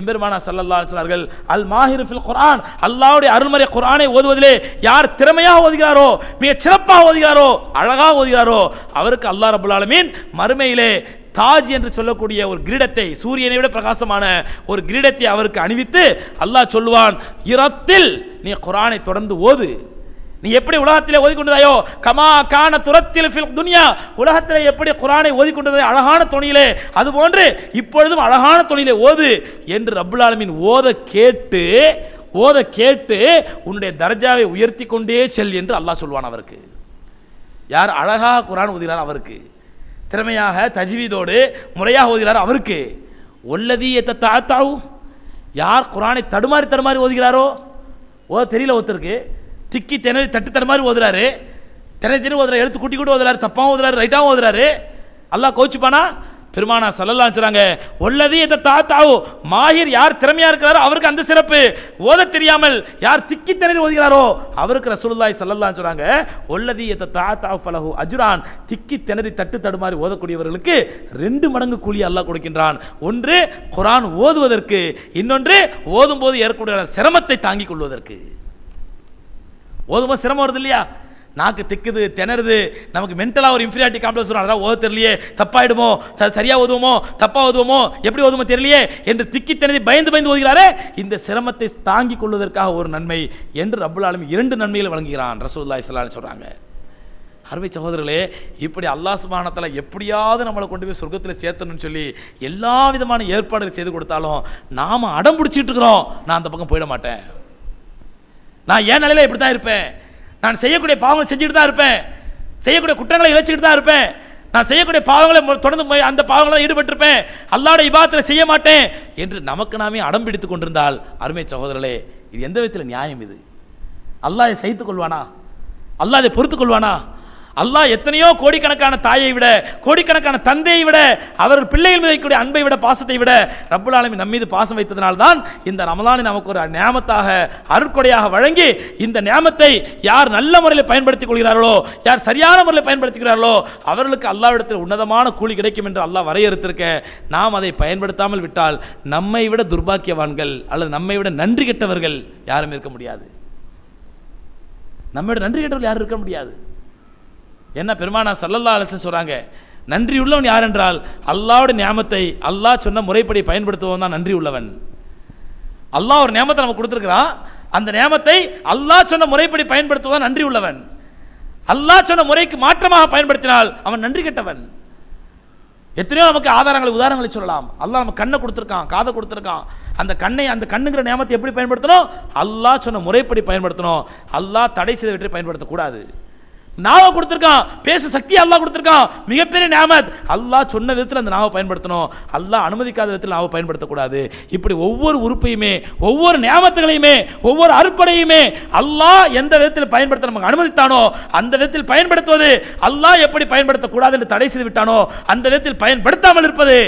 எம்பெருமானா சல்லல்லா சொன்னார்கள் அல் மாஹிர் ஃபில் குர்ஆன் அல்லாவுடைய அருள்மறை குரானை ஓதுவதிலே யார் திறமையாக ஓதுகிறாரோ மிக சிறப்பாக ஓதுகிறாரோ அழகாக ஓதுகிறாரோ அவருக்கு அல்லா ரபுல்லாலமீன் மறுமையிலே தாஜ் என்று சொல்லக்கூடிய ஒரு கிரீடத்தை சூரியனை விட பிரகாசமான ஒரு கிரீடத்தை அவருக்கு அணிவித்து அல்லாஹ் சொல்லுவான் இரத்தில் நீ குரானை தொடர்ந்து ஓது. நீ எப்படி உலகத்திலே ஒதுக்கொண்டதாயோ கமா கான துரத்தில் ஃபில் துனியா. உலகத்தில் எப்படி குரானை ஒதுக்கொண்டதை அழகான துணியிலே அதுபோன்று இப்பொழுதும் அழகான துணியிலே ஓது என்று ரப்புல் ஓத கேட்டு ஓத கேட்டு உன்னுடைய தர்ஜாவை உயர்த்தி கொண்டே செல் என்று அல்லாஹ் சொல்வான் அவருக்கு. யார் அழகாக குரான் ஓதுகிறார் அவருக்கு. திறமையாக தஜ்வீதோடு முறையாக ஓதுகிறார் அவருக்கு. ஒல்லதி எத்த தாத்தாவு? யார் குரானை தடுமாறி தடுமாறி ஓதுகிறாரோ? ஓ தெரியல ஒருத்தருக்கு. திக்கி திணறி தட்டு தடுமாறி ஓதுறாரு. திணறி திணறி ஓதுறாரு எழுத்து குட்டி கூட ஓதுறாரு தப்பாகவும் ஓதுறாரு ரைட்டாகவும் ஓதுறாரு. எல்லாம் கோச்சுப்பானா பெருமானா சல்லல்லாம் சொல்றாங்க உள்ளது இந்த தாத்தாவோ மாஹிர் யார் திறமையா இருக்கிறாரோ அவருக்கு அந்த சிறப்பு. ஓத தெரியாமல் யார் திக்கி திணறி ஓதுகிறாரோ அவருக்கு ரசூலுல்லாய் சல்லல்லாம் சொல்றாங்க உள்ளது இந்த தாத்தா ஃபலஹு அஜுரான். திக்கி திணறி தட்டு தடுமாறி ஓதக்கூடியவர்களுக்கு ரெண்டு மடங்கு கூலி அல்லாஹ் கொடுக்கின்றான். ஒன்று குரான் ஓதுவதற்கு. இன்னொன்று ஓதும்போது ஏற்படுகிற சிரமத்தை தாங்கிக் கொள்வதற்கு. ஓதும்போது சிரமம் வருது இல்லையா? நாக்கு திக்குது திணறுது நமக்கு மென்டலாக ஒரு இன்ஃபீரியாரிட்டி காம்ப்ளெக்ஸ் வரும். அதான் ஓத தெரியலையே. தப்பாயிடுமோ? சரியாக ஓதுவோமோ? தப்பாக ஓதுவோமோ? எப்படி ஓதுமோ தெரியலையே? என்று திக்கி திணறி பயந்து பயந்து ஓதுகிறாரே. இந்த சிரமத்தை தாங்கிக் கொள்வதற்காக ஒரு நன்மை என்று ரப்புல் இரண்டு நன்மைகளை வழங்குகிறான் ரசூல்லா இஸ்லான்னு சொல்கிறாங்க அருமை சகோதரர்களே இப்படி அல்லாஹ் சுபானத்தில் எப்படியாவது நம்மளை கொண்டு போய் சொர்க்கத்தில் சேர்த்தணும்னு சொல்லி எல்லா விதமான ஏற்பாடுகள் செய்து கொடுத்தாலும் நாம் அடம் பிடிச்சிட்டு இருக்கிறோம். நான் அந்த பக்கம் போயிட மாட்டேன். நான் என் நிலையில் இப்படி தான் இருப்பேன். நான் செய்யக்கூடிய பாவங்களை செஞ்சுட்டு தான் இருப்பேன். செய்யக்கூடிய குற்றங்களை இழைச்சிக்கிட்டு தான் இருப்பேன். நான் செய்யக்கூடிய பாவங்களை தொடர்ந்து போய் அந்த பாவங்களை ஈடுபட்டிருப்பேன். அல்லாட இபாத்தில் செய்ய மாட்டேன் என்று நமக்கு நாமே அடம் பிடித்துக் கொண்டிருந்தால் அருமை சகோதரர்களே இது எந்த விதத்தில் நியாயம் இது? அல்லாஹ் இதை கொள்வானா? அல்லாஹ் இதை பொறுத்துக் கொள்வானா? அல்லாஹ் எத்தனையோ கோடிக்கணக்கான தாயை விட கோடிக்கணக்கான தந்தையை விட அவர் பிள்ளைகள் மீது அன்பை விட பாசத்தை விட ரப்புல் ஆலமி நம் மீது பாசம் வைத்ததனால்தான் இந்த ரமலானை நமக்கு ஒரு நியாமத்தாக அருட்கொடையாக வழங்கி இந்த நியாமத்தை யார் நல்ல முறையில் பயன்படுத்திக் கொள்கிறார்களோ யார் சரியான முறையில் பயன்படுத்துகிறார்களோ அவர்களுக்கு அல்லாவிடத்தில் உன்னதமான கூலி கிடைக்கும் என்று அல்லாஹ் வரையறுத்திருக்க நாம் அதை பயன்படுத்தாமல் விட்டால் நம்மை விட துர்பாக்கியவான்கள் அல்லது நம்மை விட நன்றி கெட்டவர்கள் யாரும் இருக்க முடியாது. நம்மை நன்றி கெட்டவர்கள் யாரும் இருக்க முடியாது. என்ன பெருமானா சல்லல்லா அலசன் சொல்கிறாங்க நன்றி உள்ளவன் யார் என்றால் அல்லாவோட நியாமத்தை அல்லாஹ் சொன்ன முறைப்படி பயன்படுத்துவன் தான் நன்றி உள்ளவன் அல்லாஹ் ஒரு நியாமத்தை நமக்கு கொடுத்துருக்குறான். அந்த நியாமத்தை அல்லாஹ் சொன்ன முறைப்படி பயன்படுத்துவதான் நன்றி உள்ளவன் அல்லாஹ் சொன்ன முறைக்கு மாற்றமாக பயன்படுத்தினால் அவன் நன்றி கெட்டவன். எத்தனையோ நமக்கு ஆதாரங்களை உதாரணங்களை சொல்லலாம். அல்லாஹ் நம்ம கண்ணை கொடுத்துருக்கான் காதை கொடுத்துருக்கான். அந்த கண்ணை அந்த கண்ணுங்கிற நியமத்தை எப்படி பயன்படுத்தணும்? அல்லாஹ் சொன்ன முறைப்படி பயன்படுத்தணும். அல்லாஹ் தடை செய்தவற்றை பயன்படுத்தக்கூடாது. நாவை கொடுத்துருக்கான். பேச சக்தி அல்லாஹ் கொடுத்துருக்கான். மிகப்பெரிய நியாமத். அல்லாஹ் சொன்ன விதத்தில் அந்த நாவை பயன்படுத்தணும். அல்லாஹ் அனுமதிக்காத விதத்தில் நாவை பயன்படுத்தக்கூடாது. இப்படி ஒவ்வொரு உறுப்பையுமே ஒவ்வொரு நியாமத்துகளையுமே ஒவ்வொரு அருக்கொடையுமே அல்லாஹ் எந்த விதத்தில் பயன்படுத்த நமக்கு அனுமதித்தானோ அந்த விதத்தில் பயன்படுத்துவது அல்லாஹ் எப்படி பயன்படுத்தக்கூடாது என்று தடை செய்து விட்டானோ அந்த விதத்தில் பயன்படுத்தாமல் இருப்பது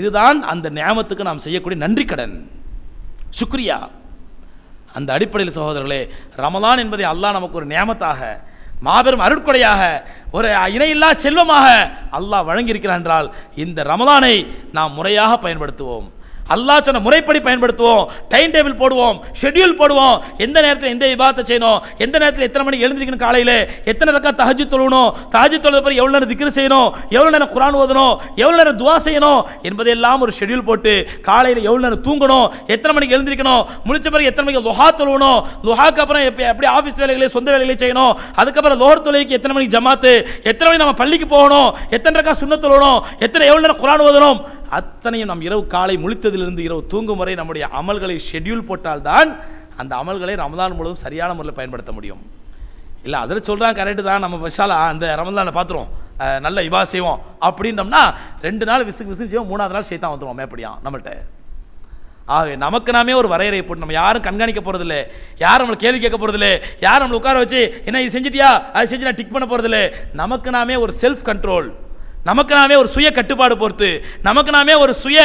இதுதான் அந்த நியாமத்துக்கு நாம் செய்யக்கூடிய நன்றி கடன். சுக்ரியா. அந்த அடிப்படையில் சகோதரர்களே ரமலான் என்பதை அல்லாஹ் நமக்கு ஒரு நியாமத்தாக மாபெரும் அருட்கொடையாக ஒரு இணையில்லா செல்வமாக அல்லாஹ் வழங்கியிருக்கிறான் என்றால் இந்த ரமலானை நாம் முறையாக பயன்படுத்துவோம். அல்லாஹ் சொன்ன முறைப்படி பயன்படுத்துவோம். டைம் டேபிள் போடுவோம். ஷெட்யூல் போடுவோம். எந்த நேரத்தில் எந்த விவாதத்தை செய்யணும்? எந்த நேரத்தில் எத்தனை மணிக்கு எழுந்திருக்கணும் காலையில்? எத்தனை ரக்கா தஹஜி தொழணும் தஹஜ்ஜு தொழுத பிறகு எவ்வளோ நேரம் திக்ரு செய்யணும்? எவ்வளோ நேரம் குரான் ஓதணும்? எவ்வளோ நேரம் துவா செய்யணும்? என்பதெல்லாம் ஒரு ஷெட்யூல் போட்டு காலையில் எவ்வளோ நேரம் தூங்கணும்? எத்தனை மணிக்கு எழுந்திருக்கணும்? முடிச்ச பிறகு எத்தனை மணிக்கு லுஹா தொழுவணும்? லுஹாக்கு அப்புறம் எப்படி எப்படி ஆஃபீஸ் வேலைகளை சொந்த வேலைகளை செய்யணும்? அதுக்கப்புறம் லோர் தொலைக்கு எத்தனை மணிக்கு ஜமாத்து? எத்தனை மணிக்கு நம்ம பள்ளிக்கு போகணும்? எத்தனை ரக்கா சுண்ண தொழணும் எத்தனை எவ்வளோ நேரம் குரான் ஓதணும்? அத்தனையும் நம் இரவு காலை முழித்ததிலிருந்து இரவு தூங்கும் வரை நம்முடைய அமல்களை ஷெட்யூல் போட்டால்தான் அந்த அமல்களை ரமதான் முழுவதும் சரியான முறையில் பயன்படுத்த முடியும். இல்லை அதில் சொல்கிறாங்க கரெக்டு தான். நம்ம விஷாலா அந்த ரமதானை பார்த்துருவோம் நல்ல இவா செய்வோம். அப்படின்னம்னா ரெண்டு நாள் விசுக்கு விசுக்கு செய்வோம் மூணாவது நாள் சேர்த்தா வந்துடுவோம் மேப்படியா நம்மள்ட்ட. ஆகவே நமக்கு நாமே ஒரு வரையறை போட்டு நம்ம யாரும் கண்காணிக்க போகிறதில்ல யாரும் நம்மளை கேள்வி கேட்க போகிறதில்ல யாரும் நம்மளை உட்கார வச்சு என்ன இது செஞ்சிட்டியா? அது செஞ்சு நான் டிக் பண்ண போகிறதில்ல நமக்கு நாமே ஒரு செல்ஃப் கண்ட்ரோல் நமக்கு நாமே ஒரு சுய கட்டுப்பாடு பொறுத்து நமக்கு நாமே ஒரு சுய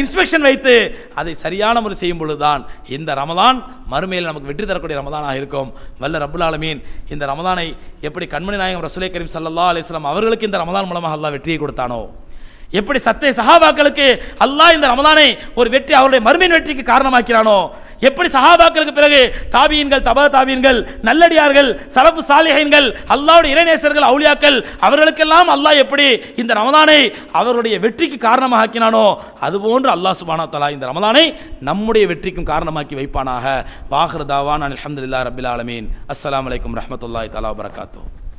இன்ஸ்பெக்ஷன் வைத்து அதை சரியான முறை செய்யும் பொழுதுதான் இந்த ரமதான் மறுமையில் நமக்கு வெற்றி தரக்கூடிய ரமதானாக இருக்கும். வல்ல ரபுல் ஆலமீன் இந்த ரமதானை எப்படி கண்மணி நாயகம் ரசூலை கரீம் சல்லா அலிஸ்லாம் அவர்களுக்கு இந்த ரமதான் மூலமாக அல்லாஹ் வெற்றியை கொடுத்தானோ? எப்படி சத்திய சஹாபாக்களுக்கு அல்லாஹ் இந்த ரமதானை ஒரு வெற்றி அவருடைய மர்மின் வெற்றிக்கு காரணமாக்கிறானோ? எப்படி சஹாபாக்களுக்கு பிறகு தாபியன்கள் தபா தாபியன்கள் நல்லடியார்கள் சரப்பு சாலிஹைன்கள் அல்லாவுடைய இறைநேசர்கள் அவுளியாக்கள் அவர்களுக்கெல்லாம் அல்லாஹ் எப்படி இந்த ரமதானை அவருடைய வெற்றிக்கு காரணமாக ஆக்கினானோ அதுபோன்று அல்லாஹ் சுபானா தலா இந்த ரமதானை நம்முடைய வெற்றிக்கும் காரணமாக்கி வைப்பானாக. வாஹர் தாவான் அலமதுல்லா ரபில் ஆலமீன். அஸ்லாம் அலைக்கும் ரஹமத்துல்லாய் தலா வரகாத்தூ